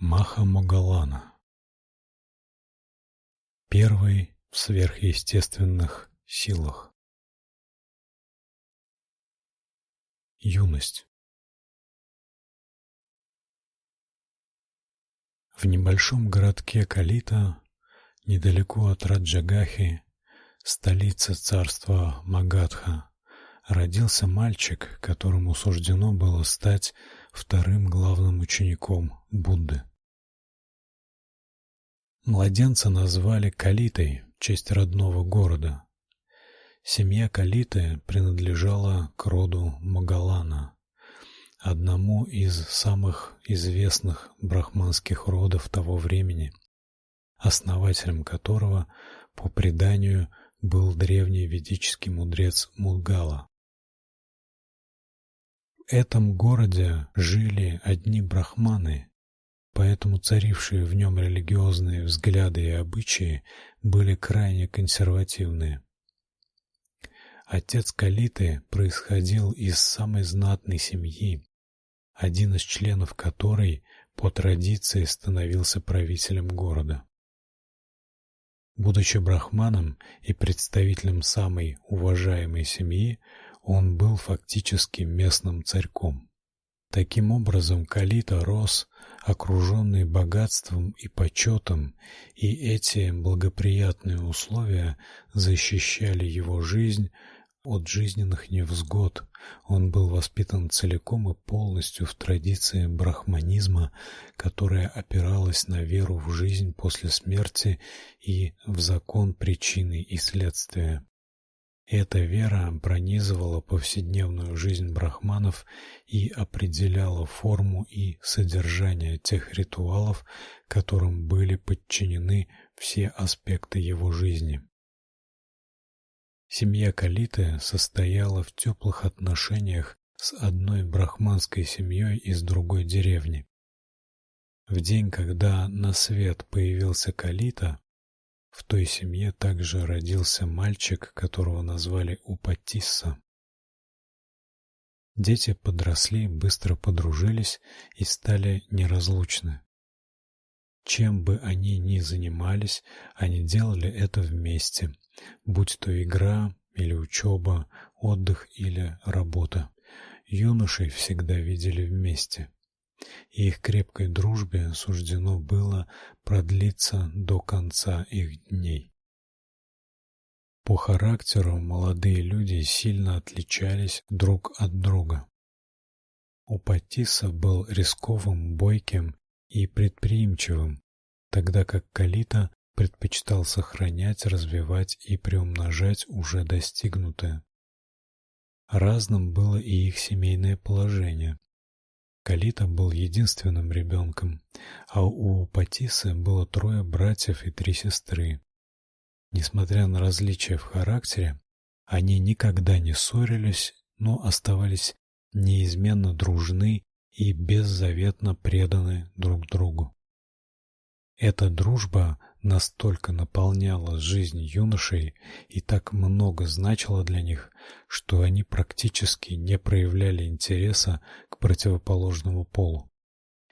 Махамогалана Первый в сверхъестественных силах. Юность. В небольшом городке Калита, недалеко от Раджагахи, столицы царства Магадха, родился мальчик, которому суждено было стать вторым главным учеником Будды. Младенца назвали Калитой в честь родного города. Семья Калиты принадлежала к роду Магалана, одному из самых известных брахманских родов того времени, основателем которого, по преданию, был древний ведический мудрец Мудгала. В этом городе жили одни брахманы, поэтому царившие в нем религиозные взгляды и обычаи были крайне консервативные. Отец Калиты происходил из самой знатной семьи, один из членов которой по традиции становился правителем города. Будучи брахманом и представителем самой уважаемой семьи, он был фактически местным царьком. Таким образом, Калита рос, окруженный богатством и почетом, и эти благоприятные условия защищали его жизнь от жизненных невзгод. Он был воспитан целиком и полностью в традиции брахманизма, которая опиралась на веру в жизнь после смерти и в закон причины и следствия. Эта вера пронизывала повседневную жизнь брахманов и определяла форму и содержание тех ритуалов, которым были подчинены все аспекты его жизни. Семья Калиты состояла в теплых отношениях с одной брахманской семьей из другой деревни. В день, когда на свет появился Калита, в той семье также родился мальчик, которого назвали Упатисса. Дети подросли, быстро подружились и стали неразлучны. Чем бы они ни занимались, они делали это вместе, будь то игра или учеба, отдых или работа. Юношей всегда видели вместе. Их крепкой дружбе суждено было продлиться до конца их дней. По характеру молодые люди сильно отличались друг от друга. У Патиса был рисковым, бойким и предприимчивым, тогда как Калита предпочитал сохранять, развивать и приумножать уже достигнутое. Разным было и их семейное положение. Калита был единственным ребенком, а у Патисы было трое братьев и три сестры. Несмотря на различия в характере, они никогда не ссорились, но оставались неизменно дружны и беззаветно преданы друг другу. Эта дружба настолько наполняла жизнь юношей и так много значила для них, что они практически не проявляли интереса к противоположному полу.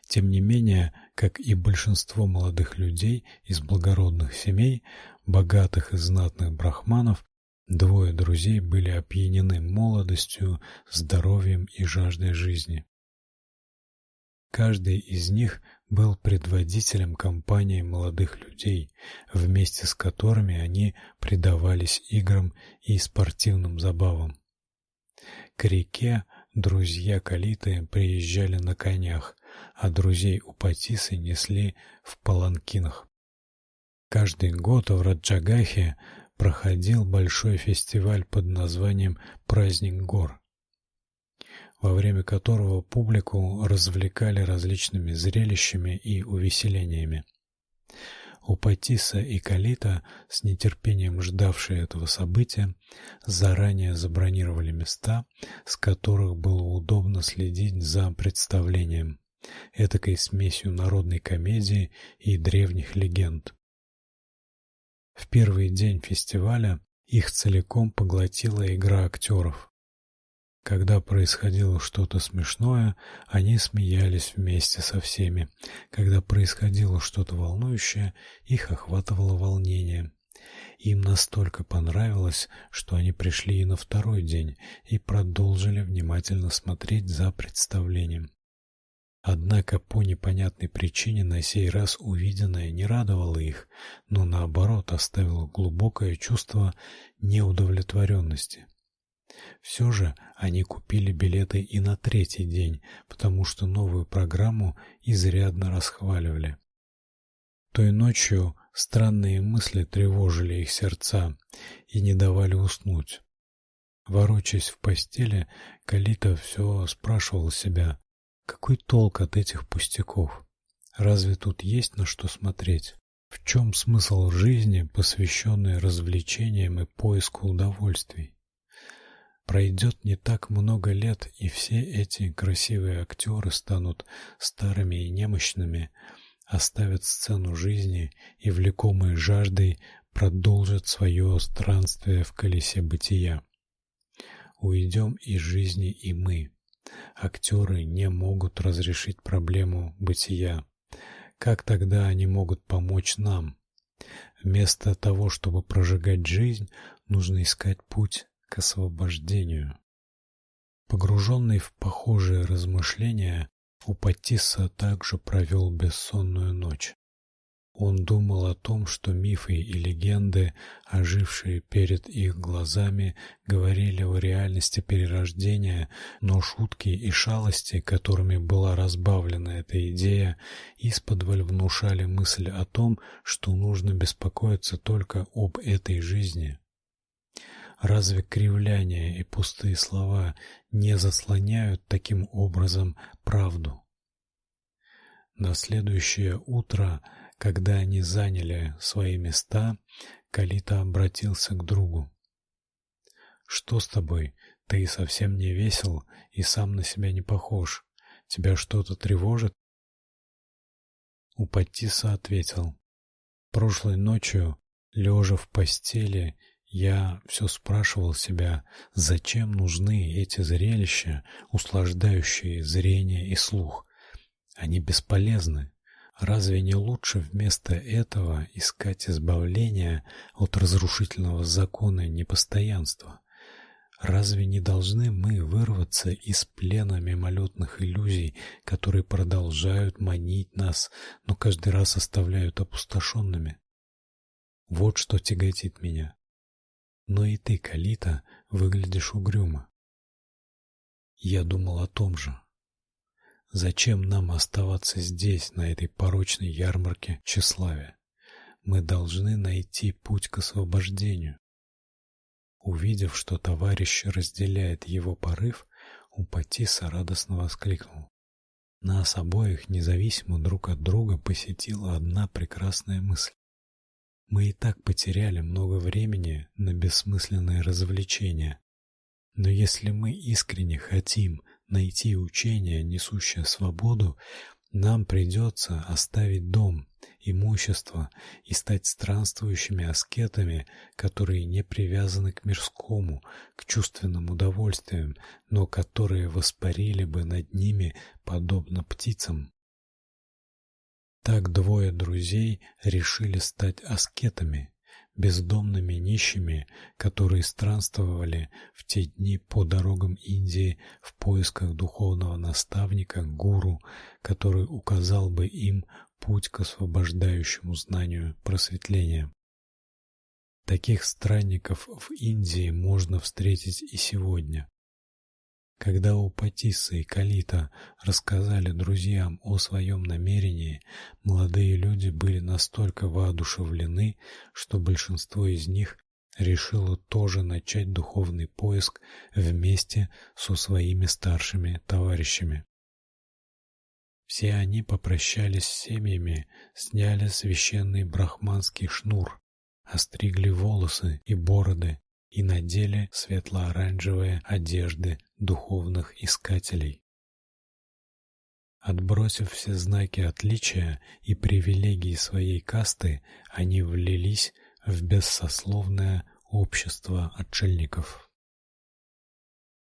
Тем не менее, как и большинство молодых людей из благородных семей, богатых и знатных брахманов, двое друзей были опьянены молодостью, здоровьем и жаждой жизни. Каждый из них был предводителем компании молодых людей, вместе с которыми они предавались играм и спортивным забавам. К реке друзья Калиты приезжали на конях, а друзей у Патисы несли в паланкинах. Каждый год в Раджагахе проходил большой фестиваль под названием Праздник гор во время которого публику развлекали различными зрелищами и увеселениями. У Патиса и Калита, с нетерпением ждавшие этого события, заранее забронировали места, с которых было удобно следить за представлением, этакой смесью народной комедии и древних легенд. В первый день фестиваля их целиком поглотила игра актеров. Когда происходило что-то смешное, они смеялись вместе со всеми. Когда происходило что-то волнующее, их охватывало волнение. Им настолько понравилось, что они пришли и на второй день и продолжили внимательно смотреть за представлением. Однако по непонятной причине на сей раз увиденное не радовало их, но наоборот оставило глубокое чувство неудовлетворенности. Все же они купили билеты и на третий день, потому что новую программу изрядно расхваливали. Той ночью странные мысли тревожили их сердца и не давали уснуть. Ворочаясь в постели, Калита все спрашивал себя, какой толк от этих пустяков? Разве тут есть на что смотреть? В чем смысл жизни, посвященной развлечениям и поиску удовольствий? Пройдет не так много лет, и все эти красивые актеры станут старыми и немощными, оставят сцену жизни и влекомые жаждой продолжат свое странствие в колесе бытия. Уйдем из жизни и мы. Актеры не могут разрешить проблему бытия. Как тогда они могут помочь нам? Вместо того, чтобы прожигать жизнь, нужно искать путь к освобождению. Погруженный в похожие размышления, Упатисса также провел бессонную ночь. Он думал о том, что мифы и легенды, ожившие перед их глазами, говорили о реальности перерождения, но шутки и шалости, которыми была разбавлена эта идея, исподволь внушали мысль о том, что нужно беспокоиться только об этой жизни. Разве кривляния и пустые слова не заслоняют таким образом правду? На следующее утро, когда они заняли свои места, Калита обратился к другу. Что с тобой? Ты совсем не весел и сам на себя не похож. Тебя что-то тревожит? Упатиса ответил: Прошлой ночью, лежа в постели, я все спрашивал себя, зачем нужны эти зрелища, услаждающие зрение и слух. Они бесполезны. Разве не лучше вместо этого искать избавления от разрушительного закона непостоянства? Разве не должны мы вырваться из плена мимолетных иллюзий, которые продолжают манить нас, но каждый раз оставляют опустошенными? Вот что тяготит меня. Но и ты, Калита, выглядишь угрюмо. Я думал о том же. Зачем нам оставаться здесь, на этой порочной ярмарке тщеславия? Мы должны найти путь к освобождению. Увидев, что товарищ разделяет его порыв, Упатиса радостно воскликнул: "Нас обоих, независимо друг от друга, посетила одна прекрасная мысль. Мы и так потеряли много времени на бессмысленные развлечения. Но если мы искренне хотим найти учение, несущее свободу, нам придется оставить дом, имущество и стать странствующими аскетами, которые не привязаны к мирскому, к чувственным удовольствиям, но которые воспарили бы над ними подобно птицам. Так двое друзей решили стать аскетами, бездомными нищими, которые странствовали в те дни по дорогам Индии в поисках духовного наставника, гуру, который указал бы им путь к освобождающему знанию просветления. Таких странников в Индии можно встретить и сегодня. Когда Упатисса и Калита рассказали друзьям о своем намерении, молодые люди были настолько воодушевлены, что большинство из них решило тоже начать духовный поиск вместе со своими старшими товарищами. Все они попрощались с семьями, сняли священный брахманский шнур, остригли волосы и бороды и надели светло-оранжевые одежды духовных искателей. Отбросив все знаки отличия и привилегии своей касты, они влились в бессословное общество отшельников.